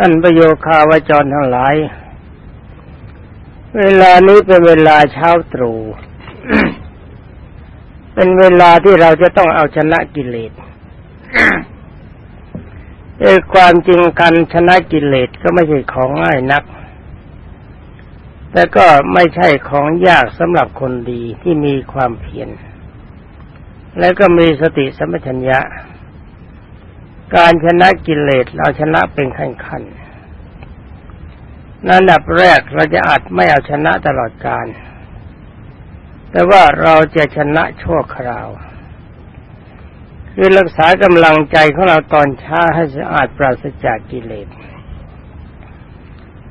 ท่านประโยคาวจรทั้งหลาย เวลานี้เป็นเวลาเช้าตรู่เป็นเวลาที่เราจะต้องเอาชนะกิเลสเอความจริงการชนะกิเลสก็ไม่ใช่ของง่ายนัก แต่ก็ไม่ใช่ของยากสำหรับคนดีที่มีความเพียร และก็มีสติสัมปชัญญะ การชนะกิเลสเราชนะเป็นขั้นขั้นนั่นดับแรกเราจะอาจไม่เอาชนะตลอดการ แต่ว่าเราจะชนะชั่วคราว คือรักษากำลังใจของเราตอนช้าให้สะอาดปราศจากกิเลส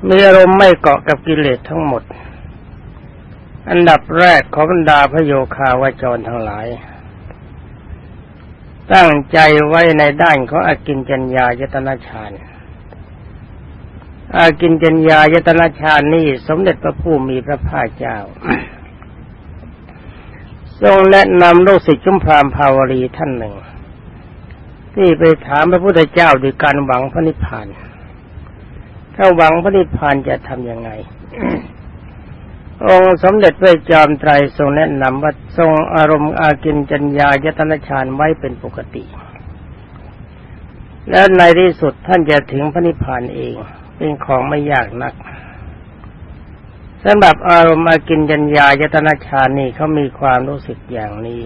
มีอารมณ์ไม่เกาะกับกิเลสทั้งหมด อันดับแรกของบรรดาพระโยคาวาจรทั้งหลาย ตั้งใจไว้ในด้านของอากินจัญญายตนาฌานอากินจัญญายตนาฌานนี่สมเด็จพระผู้มีพระภาคเจ้า ทรงแนะนำลูกศิษย์ชุมพรามภาวรีท่านหนึ่ง ที่ไปถามพระพุทธเจ้าด้วยการหวังพระนิพพาน ถ้าหวังพระนิพพานจะทำยังไง องค์สมเด็จพระจอมไตรทรงแนะนำว่าทรงอารมณ์อากินจัญญายตนะฌานไว้เป็นปกติ และในที่สุดท่านจะถึงพระนิพพานเอง เป็นของไม่ยากนักสำหรับอารมณ์อากินจัญญายตนะฌานนี่เขามีความรู้สึกอย่างนี้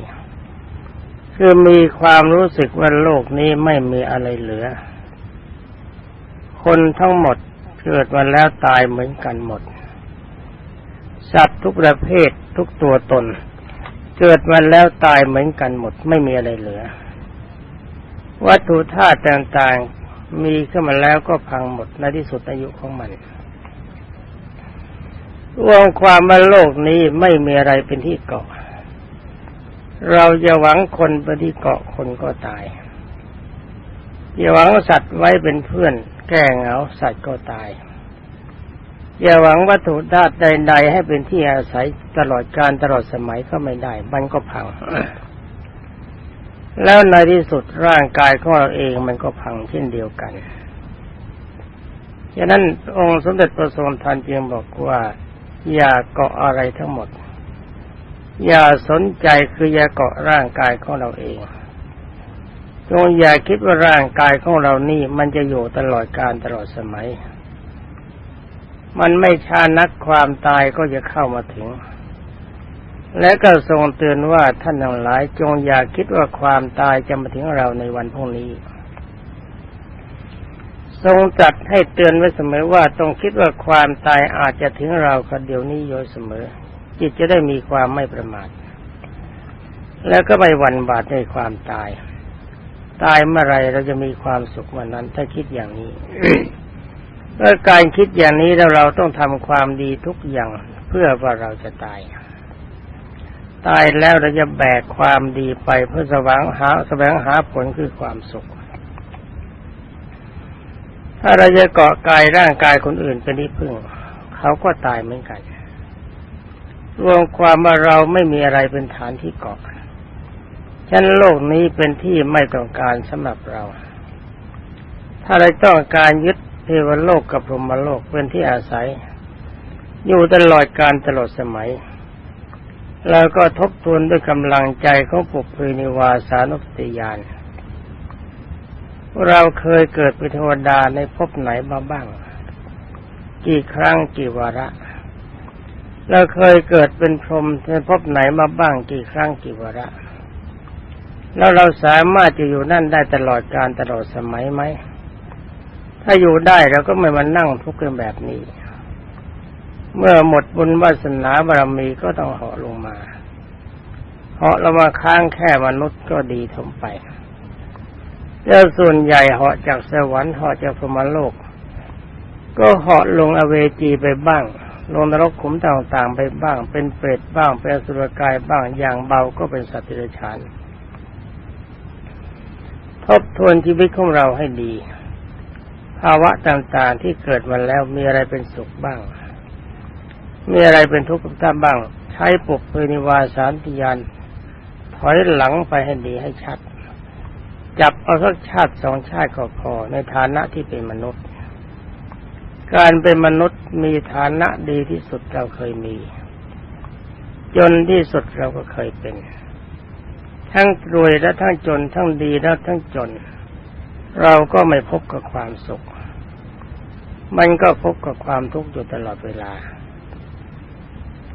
คือมีความรู้สึกว่าโลกนี้ไม่มีอะไรเหลือ คนทั้งหมดเกิดมาแล้วตายเหมือนกันหมด สัตว์ทุกประเภททุกตัวตน เกิดมาแล้วตายเหมือนกันหมดไม่มีอะไรเหลือ วัตถุธาตุต่างๆมีขึ้นมาแล้วก็พังหมดในที่สุดอายุของมันรวมความว่าโลกนี้ไม่มีอะไรเป็นที่เกาะ เราจะหวังคนเป็นที่เกาะคนก็ตายจะหวังสัตว์ไว้เป็นเพื่อน แก้เหงาสัตว์ก็ตาย อย่าหวังวัตถุธาตุใดๆให้เป็นที่อาศัยตลอดการตลอดสมัยก็ไม่ได้ มันก็พัง แล้วในที่สุดร่างกายของเราเองมันก็พังเช่นเดียวกันฉะนั้นองค์สมเด็จพระทรงทันจึงบอกว่า อย่าเกาะอะไรทั้งหมด อย่าสนใจคืออย่าเกาะร่างกายของเราเองจงอย่าคิดว่าร่างกายของเรานี่มันจะอยู่ตลอดการตลอดสมัย มันไม่ช้านักความตายก็จะเข้ามาถึง และก็ทรงเตือนว่าท่านทั้งหลายจงอย่าคิดว่าความตายจะมาถึงเราในวันพรุ่งนี้ ทรงจัดให้เตือนไว้เสมอว่าต้องคิดว่าความตายอาจจะถึงเราคนเดียวนี้โดยเสมอ จิตจะได้มีความไม่ประมาท แล้วก็ไม่หวั่นบาดในความตาย ตายเมื่อไรเราจะมีความสุขวันนั้น ถ้าคิดอย่างนี้ เมื่อการคิดอย่างนี้แล้วเราต้องทำความดีทุกอย่างเพื่อว่าเราจะตาย ตายแล้วเราจะแบกความดีไปเพื่อสวงหาแสวงหาผลคือความสุข ถ้าเราจะเกาะกายร่างกายคนอื่นเป็นที่พึ่ง เขาก็ตายเหมือนกัน รวมความว่าเราไม่มีอะไรเป็นฐานที่เกาะฉันโลกนี้เป็นที่ไม่ต้องการสำหรับเรา ถ้าเราต้องการยึด เทวโลกกับพรหมโลกเป็นที่อาศัย อยู่ตลอดการตลอดสมัย แล้วก็ทบทวนด้วยกำลังใจของปุเพนิวาสานุสติยานเราเคยเกิดเป็นเทวดาในภพไหนมาบ้าง กี่ครั้งกี่วาระ เราเคยเกิดเป็นพรหมในภพไหนมาบ้าง กี่ครั้งกี่วาระแล้วเราสามารถจะอยู่นั่นได้ตลอดการตลอดสมัยไหม ถ้าอยู่ได้เราก็ไม่มานั่งทุกข์กันแบบนี้ เมื่อหมดบุญวาสนาบารมีก็ต้องเหาะลงมาเหาะลงมาค้างแค่มนุษย์ก็ดีทมไปแล้วส่วนใหญ่เหาะจากสวรรค์เหาะจากพรมโลก ก็เหาะลงอเวจีไปบ้าง ลงนรกขุมต่างๆไปบ้าง เป็นเปรตบ้าง เป็นสุรกายบ้าง อย่างเบาก็เป็นสัตว์เดรัจฉานทบทวนชีวิตของเราให้ดี ภาวะต่างๆที่เกิดมาแล้วมีอะไรเป็นสุขบ้าง มีอะไรเป็นทุกข์ท่าบ้าง ใช้ปุกเพนิวาสารติยานถอยหลังไปให้ดีให้ชัด จับเอาสักชาติสองชาติก็พอในฐานะที่เป็นมนุษย์ การเป็นมนุษย์มีฐานะดีที่สุดเราเคยมี จนที่สุดเราก็เคยเป็น ทั้งรวยและทั้งจนทั้งดีและทั้งจนเราก็ไม่พบกับความสุข มันก็พบกับความทุกข์อยู่ตลอดเวลา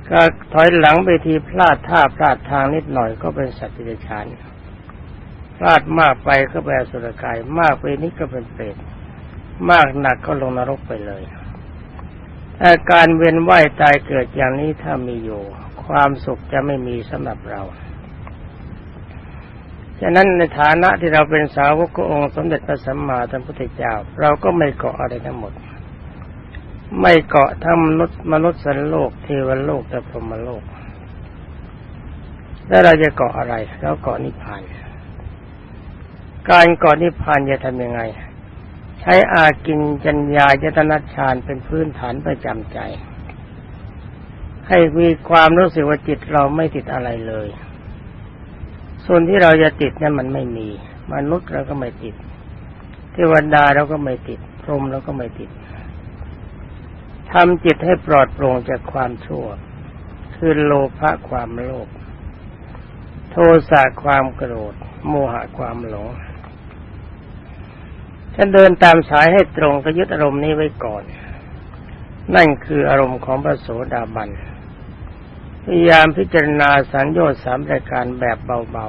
ก็ถอยหลังไปทีพลาดท่าพลาดทางนิดหน่อยก็เป็นสัตว์ดิฉานพลาดมากไปก็แปลสุรกาย มากไปนิดก็เป็นเปรตมากหนักก็ลงนรกไปเลยอาการเวียนว่ายตายเกิดอย่างนี้ถ้ามีอยู่ ความสุขจะไม่มีสำหรับเราฉะนั้นในฐานะที่เราเป็นสาวกขององค์สมเด็จพระสัมมาสัมพุทธเจ้า เราก็ไม่เกาะอะไรทั้งหมด ไม่เกาะทั้งมนุษย์มนุษย์สันโลกเทวโลกและพรหมโลก แล้วเราจะเกาะอะไรเราเกาะนิพพาน การเกาะนิพพานจะทำยังไง ใช้อากินจัญญายตนาฌานเป็นพื้นฐานประจำใจ ให้มีความรู้สึกว่าจิตเราไม่ติดอะไรเลย ส่วนที่เราจะติดนั้นมันไม่มี มนุษย์เราก็ไม่ติด เทวดาเราก็ไม่ติด พรหมเราก็ไม่ติด ทำจิตให้ปลอดโปร่งจากความชั่ว คือโลภะความโลภโทสะความโกรธ โมหะความหลงฉันเดินตามสายให้ตรงก็ยึดอารมณ์นี้ไว้ก่อน นั่นคืออารมณ์ของพระโสดาบันพยายามพิจารณาสัญญาสามรายการแบบเบา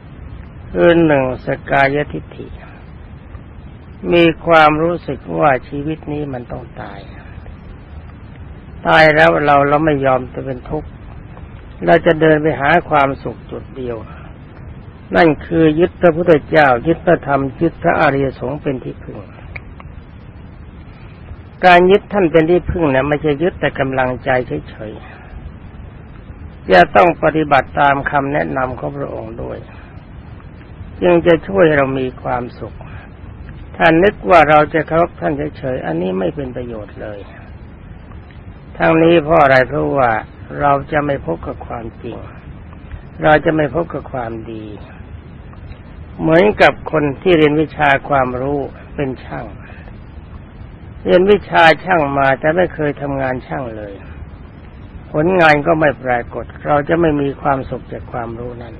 ๆคือหนึ่งสกายทิฏฐิ มีความรู้สึกว่าชีวิตนี้มันต้องตาย ตายแล้วเราเราไม่ยอมจะเป็นทุกข์เราจะเดินไปหาความสุขจุดเดียว นั่นคือยึดพระพุทธเจ้า ยึดพระธรรมยึดพระอริยสงฆ์เป็นที่พึ่ง การยึดท่านเป็นที่พึ่งเนี่ยไม่ใช่ยึดแต่กำลังใจเฉยๆจะต้องปฏิบัติตามคำแนะนำของพระองค์ด้วย จึงจะช่วยเรามีความสุข ท่านนึกว่าเราจะเคารพท่านเฉยๆอันนี้ไม่เป็นประโยชน์เลย ทั้งนี้เพราะอะไรเพราะว่าเราจะไม่พบกับความจริง เราจะไม่พบกับความดี เหมือนกับคนที่เรียนวิชาความรู้เป็นช่าง เรียนวิชาช่างมาแต่ไม่เคยทำงานช่างเลย ผลงานก็ไม่ปรากฏ เราจะไม่มีความสุขจากความรู้นั้น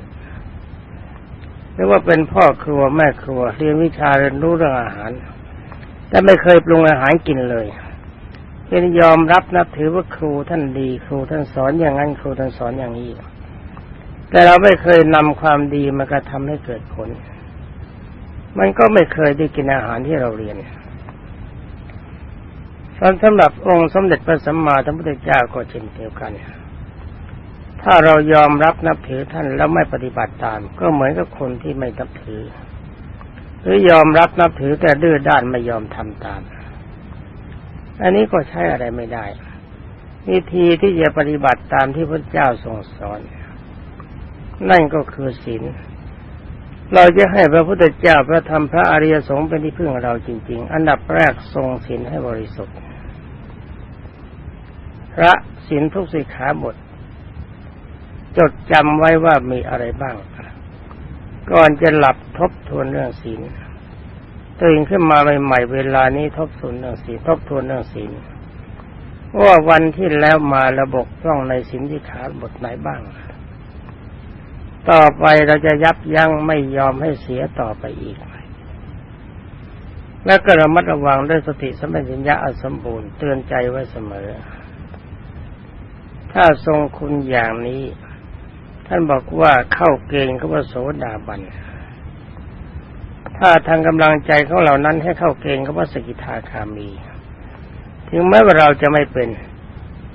หรือว่าเป็นพ่อครัวแม่ครัว เรียนวิชาเรียนรู้เรื่องอาหาร แต่ไม่เคยปรุงอาหารกินเลย เป็นยอมรับนับถือว่าครูท่านดี ครูท่านสอนอย่างนั้นครูท่านสอนอย่างนี้ แต่เราไม่เคยนำความดีมากระทำให้เกิดผล มันก็ไม่เคยได้กินอาหารที่เราเรียนสำหรับองค์สมเด็จพระสัมมาสัมพุทธเจ้าก็เช่นเดียวกัน ถ้าเรายอมรับนับถือท่านแล้วไม่ปฏิบัติตาม ก็เหมือนกับคนที่ไม่นับถือ หรือยอมรับนับถือแต่ดื้อด้านไม่ยอมทำตาม อันนี้ก็ใช้อะไรไม่ได้ วิธีที่จะปฏิบัติตามที่พระเจ้าทรงสอน นั่นก็คือศีลเราจะให้พระพุทธเจ้าพระธรรมพระอริยสงฆ์เป็นที่พึ่งเราจริง ๆ อันดับแรกทรงศีลให้บริสุทธิ์ พระศีลทุกสิกขาบท จดจำไว้ว่ามีอะไรบ้าง ก่อนจะหลับทบทวนเรื่องศีล ตื่นขึ้นมาใหม่ๆเวลานี้ทบทวนเรื่องศีลทบทวนเรื่องศีลว่าวันที่แล้วมาระบบต้องในศีลที่ขาดบทไหนบ้าง ต่อไปเราจะยับยั้งไม่ยอมให้เสียต่อไปอีก และก็ระมัดระวังด้วยสติสมัญญาอสมบูรณ์เตือนใจไว้เสมอ ถ้าทรงคุณอย่างนี้ ท่านบอกว่าเข้าเกณฑ์ก็ว่าโสดาบัน ถ้าทางกำลังใจของเรานั้นให้เข้าเกณฑ์ก็ว่าสกิทาคามี ถึงแม้ว่าเราจะไม่เป็น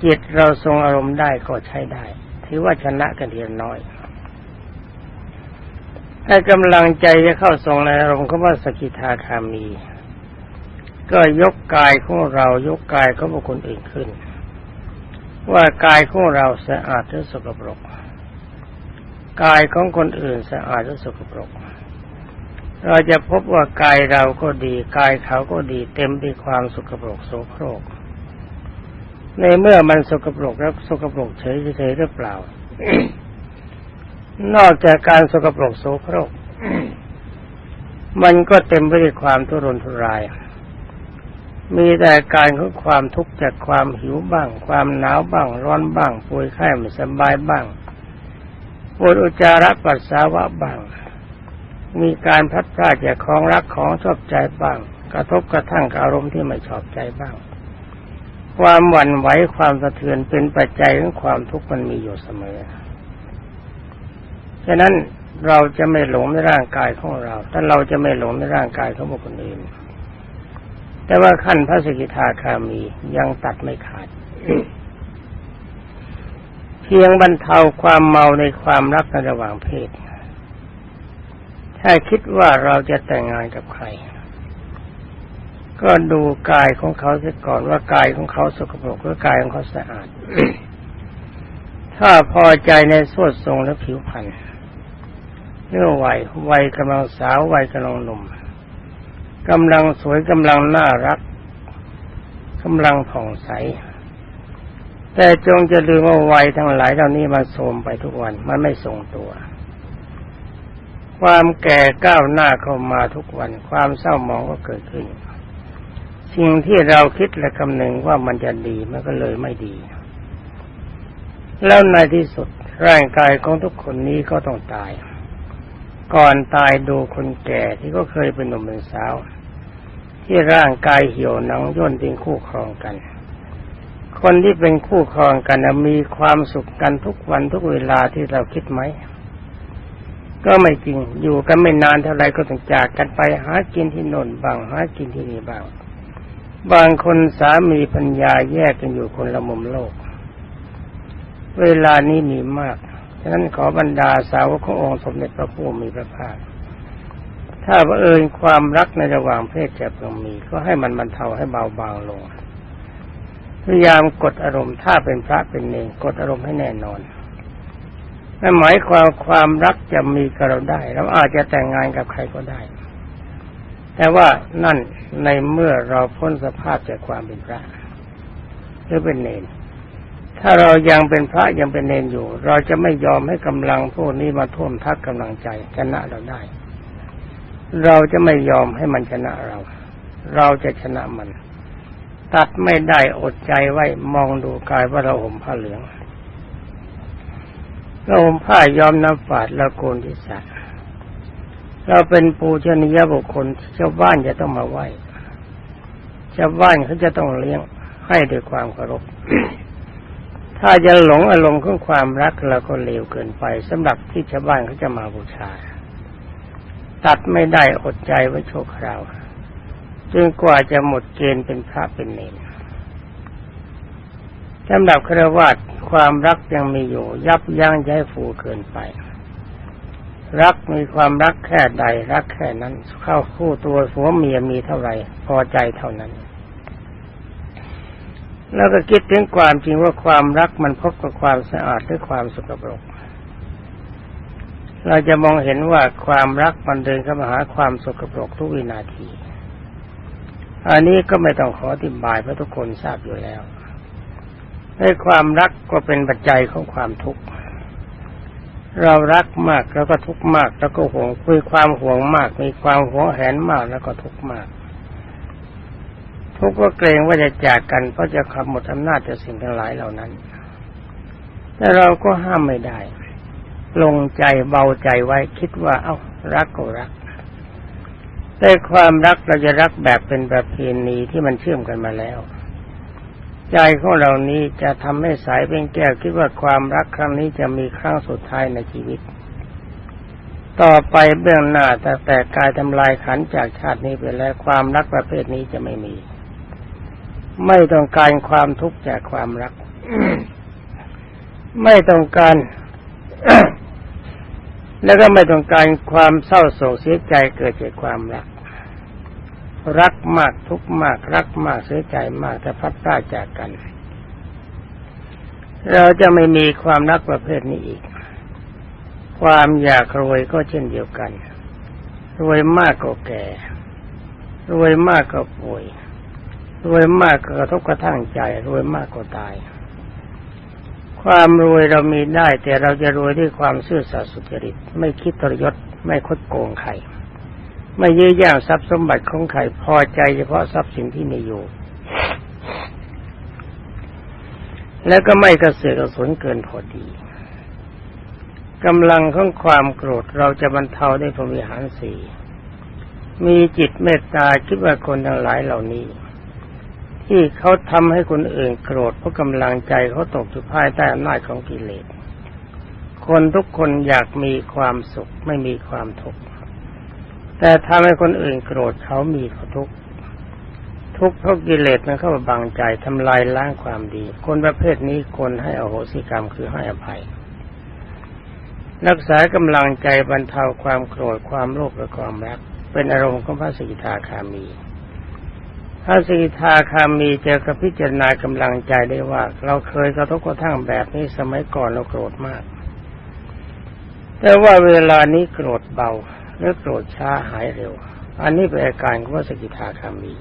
จิตเราทรงอารมณ์ได้ก็ใช้ได้ ถือว่าชนะกันเทียน้อยให้กำลังใจจะเข้าทรงในอารมณ์คำว่าสกิทาคามี ก็ยกกายของเรายกกายของบุคคลอื่นขึ้น ว่ากายของเราสะอาดหรือสกปรกกายของคนอื่นสะอาดหรือสกปรก เราจะพบว่ากายเราก็ดี กายเขาก็ดี เต็มด้วยความสกปรกโสโครก ในเมื่อมันสกปรกแล้วสกปรกเฉยๆหรือเปล่า นอกจากการสกปรกโสโครก มันก็เต็มไปด้วยความทุรนทุราย มีแต่การของความทุกข์จากความหิวบ้าง ความหนาวบ้าง ร้อนบ้างป่วยไข้ไม่สบายบ้างปวดอุจจาระปัสสาวะบ้าง มีการพัดพลาดจากของรักของชอบใจบ้าง กระทบกระทั่งอารมณ์ที่ไม่ชอบใจบ้าง ความหวั่นไหวความสะเทือนเป็นปัจจัยของความทุกข์มันมีอยู่เสมอฉะนั้นเราจะไม่หลงในร่างกายของเราถ้าเราจะไม่หลงในร่างกายของบุคคลอื่นแต่ว่าขั้นพระสกิทาคามียังตัดไม่ขาด เพียงบรรเทาความเมาในความรักในระหว่างเพศ ถ้าคิดว่าเราจะแต่งงานกับใคร ก็ดูกายของเขาเสียก่อนว่ากายของเขาสกปรกหรือกายของเขาสะอาด ถ้าพอใจในสวดทรงและผิวพรรณเรื่องวัยวัยกำลังสาววัยกำลังหนุ่มกำลังสวยกำลังน่ารักกำลังผ่องใส แต่จงจะลืมว่าวัยทั้งหลายเหล่านี้มันโทมไปทุกวัน มันไม่ทรงตัว ความแก่ก้าวหน้าเข้ามาทุกวัน ความเศร้าหมองก็เกิดขึ้น สิ่งที่เราคิดและคำนึงว่ามันจะดีมันก็เลยไม่ดี แล้วในที่สุดร่างกายของทุกคนนี้ก็ต้องตาย ก่อนตายดูคนแก่ที่ก็เคยเป็นหนุ่มเป็นสาว ที่ร่างกายเหี่ยวหนังย่นเป็นคู่ครองกัน คนที่เป็นคู่ครองกันมีความสุขกันทุกวันทุกเวลาที่เราคิดไหม ก็ไม่จริง อยู่กันไม่นานเท่าไรก็ต้องจากกันไปหากินที่โนนบางหากินที่นี่บาง บางคนสามีปัญญาแยกกันอยู่คนละมุมโลก เวลานี้มีมาก ฉะนั้นขอบรรดาสาวกขององค์สมเด็จพระผู้มีพระภาค ถ้าบังเอิญความรักในระหว่างเพศจะเพิ่งมี ก็ให้มันบรรเทาให้เบาบางลง พยายามกดอารมณ์ถ้าเป็นพระเป็นเนรกดอารมณ์ให้แน่นอน นั่นหมายความความรักจะมีกับเราได้ เราอาจจะแต่งงานกับใครก็ได้ แต่ว่านั่นในเมื่อเราพ้นสภาพจากความเป็นพระหรือเป็นเนรถ้าเรายังเป็นพระยังเป็นเนรอยู่ เราจะไม่ยอมให้กำลังพวกนี้มาท่วมทักกำลังใจชนะเราได้ เราจะไม่ยอมให้มันชนะเรา เราจะชนะมัน ตัดไม่ได้อดใจไว้มองดูกายว่าเราห่มผ้าเหลือง เราห่มผ้ายอมน้ำฝาดละโกนที่สะเราเป็นปูชนียบุคคลชาวบ้านจะต้องมาไหว้ชาวบ้านเขาจะต้องเลี้ยงให้ด้วยความเคารพ ถ้าจะหลงอารมณ์ของความรักเราก็เลวเกินไปสำหรับที่ชาวบ้านเขาจะมาบูชา ตัดไม่ได้อดใจไว้ชั่วคราวจนกว่าจะหมดเกณฑ์เป็นพระเป็นเนรสำหรับครวาส ความรักยังมีอยู่ ยับยั้งย้ายฟูเกินไป รักมีความรักแค่ใด รักแค่นั้น เข้าคู่ตัวหัวเมียมีเท่าไหร่ พอใจเท่านั้น แล้วก็คิดถึงความจริงว่าความรักมันพบกับความสะอาดหรือความสกปรกเราจะมองเห็นว่าความรักมันเดินเข้ามาหาความสกปรกทุกวินาที อันนี้ก็ไม่ต้องขออธิบายเพราะทุกคนทราบอยู่แล้ว ในความรักก็เป็นปัจจัยของความทุกข์ เรารักมากแล้วก็ทุกข์มาก แล้วก็ห่วงคุยความห่วงมาก มีความห่วงแหนมากแล้วก็ทุกข์มาก ทุกข์ก็เกรงว่าจะจากกันเพราะจะขับหมดอำนาจจากสิ่งทั้งหลายเหล่านั้น แต่เราก็ห้ามไม่ได้ ลงใจเบาใจไว้คิดว่า เอา้ารักก็รัก แต่ความรักเราจะรักแบบเป็นประเพณีที่มันเชื่อมกันมาแล้ว ใจของเรานี้จะทำให้สายเป็นแก้วคิดว่าความรักครั้งนี้จะมีครั้งสุดท้ายในชีวิต ต่อไปเบื้องหน้าแต่แต่กายทำลายขันจากชาตินี้ไปแล้วความรักประเภทนี้จะไม่มี ไม่ต้องการความทุกข์จากความรัก ไม่ต้องการ แล้วก็ไม่ต้องการความเศร้าโศกเสียใจเกิดจากความรัก รักมากทุกมาก รักมากเสียใจมากแต่พัดพลาดจากกัน เราจะไม่มีความรักประเภทนี้อีก ความอยากรวยก็เช่นเดียวกัน รวยมากก็แก่ รวยมากก็ป่วย รวยมากก็กระทบกระทั่งใจ รวยมากก็ตาย ความรวยเรามีได้ แต่เราจะรวยด้วยความซื่อสัตย์สุจริต ไม่คิดทรยศไม่คดโกงใคร ไม่ยื้อย่างทรัพย์สมบัติของใครพอใจเฉพาะทรัพย์สินที่มีอยู่ แล้วก็ไม่กระเสือกกระสนเกินพอดีกำลังของความโกรธเราจะบรรเทาได้พรมิหารสี่มีจิตเมตตาคิดว่าคนทั้งหลายเหล่านี้ ที่เขาทำให้คนอื่นโกรธเพราะกำลังใจเขาตกอยู่ภายใต้อำนาจของกิเลสคนทุกคนอยากมีความสุขไม่มีความทุกข์ แต่ทำให้คนอื่นโกรธเขามีเขาทุกข์ทุกข์เพราะกิเลสมันเข้ามาบังใจทำลายล้างความดี คนประเภทนี้คนให้อโหสิกรรมคือให้อภัย รักษากำลังใจบรรเทาความโกรธความโลภและความรัก เป็นอารมณ์ของพระสกิทาคามีพระสกิทาคามีจะกระพิจารณากำลังใจได้ว่า เราเคยกระทบกระทั่งแบบนี้สมัยก่อนเราโกรธมาก แต่ว่าเวลานี้โกรธเบา และโกรธช้าหายเร็ว อันนี้เป็นอาการของพระสกิทาคามี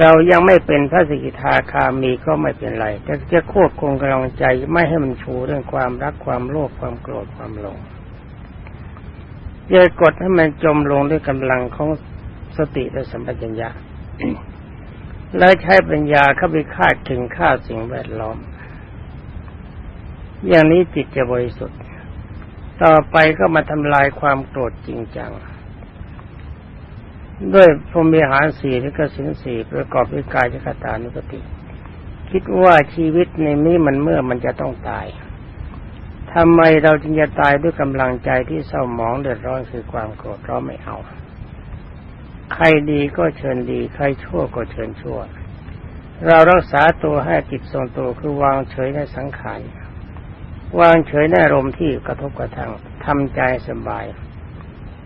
เรายังไม่เป็นพระสกิทาคามีก็ไม่เป็นไรแต่จะควบคุมกำลังใจไม่ให้มันชูเรื่องความรักความโลภความโกรธความหลงอย่ากดให้มันจมลงด้วยกำลังของสติและสัมปชัญญะแล้วใช้ปัญญาเข้าไปคาดถึงค่าสิ่งแวดล้อม อย่างนี้จิตจะบริสุทธิ์ ต่อไปก็มาทำลายความโกรธจริงจัง ด้วยพรมีหารสี่และกสินสี่ประกอบด้วยกายจักตานุปติ คิดว่าชีวิตในนี้มันเมื่อมันจะต้องตายทำไมเราจึงจะตายด้วยกำลังใจที่เศร้าหมองเดือดร้อนคือความโกรธเราไม่เอา ใครดีก็เชิญดี ใครชั่วก็เชิญชั่ว เรารักษาตัวให้จิตทรงตัวคือวางเฉยในสังขาร วางเฉยในอารมณ์ที่กระทบกระทั่งทำใจสบาย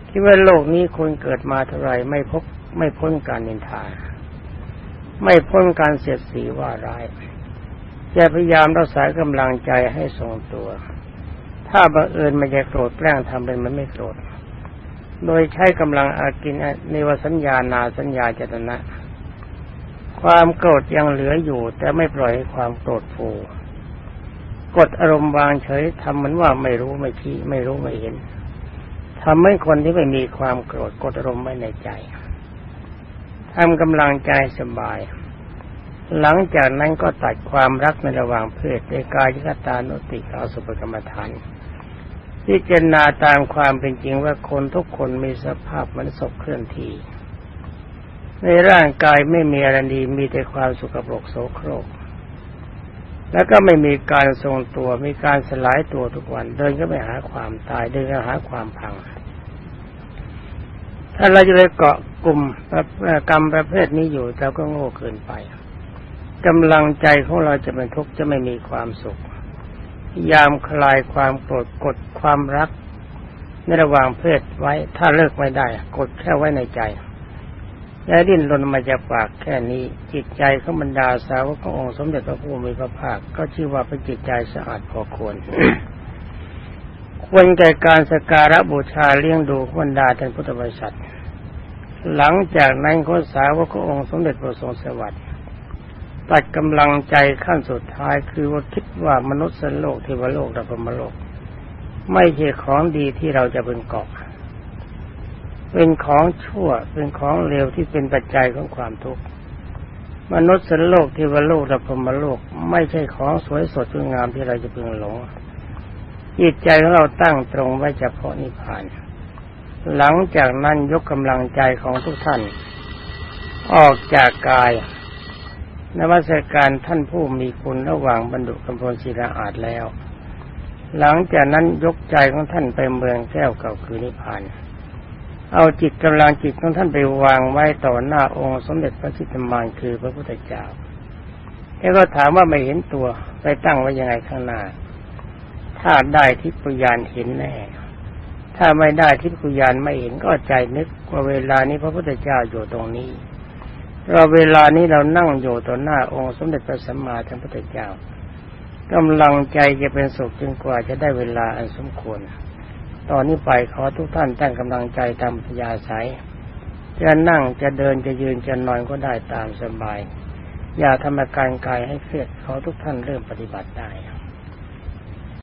คิดว่าโลกนี้คนเกิดมาเท่าไรไม่พบไม่พ้นการนินทา ไม่พ้นการเสียดสีว่าร้ายจะพยายามรักษากำลังใจให้ทรงตัว ถ้าบังเอิญมันจะโกรธแกล้งทำเป็นมันไม่โกรธ โดยใช้กำลังอากินในวสัญญานาสัญญาเจตนะ ความโกรธยังเหลืออยู่ แต่ไม่ปล่อยให้ความโกรธฟู กดอารมณ์วางเฉยทำเหมือนว่าไม่รู้ไม่ชี้ไม่รู้ไม่เห็นทำให้คนที่ไม่มีความโกรธกดอารมณ์ไว้ในใจทำกำลังใจสบาย หลังจากนั้นก็ตัดความรักในระหว่างเพศในกายคตานุติอาสุภกรรมฐานพิจารณาตามความเป็นจริงว่าคนทุกคนมีสภาพเหมือนศพเคลื่อนที่ในร่างกายไม่มีอะไรดีมีแต่ความสุขปรกโสโครก แล้วก็ไม่มีการทรงตัว มีการสลายตัวทุกวัน เดินก็ไปหาความตาย เดินก็หาความพัง ถ้าเราจะไปเกาะกลุ่มกรรมประเภทนี้อยู่เราก็โง่เกินไปกำลังใจของเราจะเป็นทุกข์จะไม่มีความสุข ยามคลายความโกรธกดความรักในระหว่างเพศไว้ ถ้าเลิกไม่ได้ กดแค่ไว้ในใจ และดิ้นรนมาจากปากแค่นี้ จิตใจของบรรดาสาวกขององค์สมเด็จพระพุทธมีพระภาค ก็ชื่อว่าเป็นจิตใจสะอาดพอควรควรแก่การสการะบูชาเลี้ยงดูบรรดาท่านพุทธบริษัท หลังจากนั้นข้อสาวกขององค์สมเด็จพระทรงสวัสดิ์ตัดกำลังใจขั้นสุดท้ายคือว่าคิดว่ามนุษย์สันโลกเทวโลกและพรมโลก ไม่ใช่ของดีที่เราจะเป็นเกาะ เป็นของชั่ว เป็นของเลวที่เป็นปัจจัยของความทุกข์ มนุษย์สันโลกเทวโลกและพรมโลก ไม่ใช่ของสวยสดงามที่เราจะพึงหลงจิตใจของเราตั้งตรงไว้เฉพาะนิพพาน หลังจากนั้นยกกำลังใจของทุกท่าน ออกจากกายนวัตการท่านผู้มีคุณระหว่างบรรดุกำพลศิลาอาจแล้ว หลังจากนั้นยกใจของท่านไปเมืองแก้วเก่าคือนิพพาน เอาจิตกำลังจิตของท่านไปวางไว้ต่อหน้าองค์สมเด็จพระจิตมานคือพระพุทธเจ้าแล้วก็ถามว่าไม่เห็นตัวไปตั้งไว้ยังไงข้างหน้า ถ้าได้ทิพยานเห็นแน่ ถ้าไม่ได้ทิพยานไม่เห็นก็ใจนึกว่าเวลานี้พระพุทธเจ้าอยู่ตรงนี้ เราเวลานี้เรานั่งอยู่ต่อหน้าองค์สมเด็จพระสัมมาสัมพุทธเจ้ากำลังใจจะเป็นสุขจนกว่าจะได้เวลาอันสมควร ตอนนี้ไปขอทุกท่านตั้งกำลังใจทำพยาศัยจะนั่งจะเดินจะยืนจะนอนก็ได้ตามสบาย อย่าทำอาการกายให้เครียดขอทุกท่านเริ่มปฏิบัติได้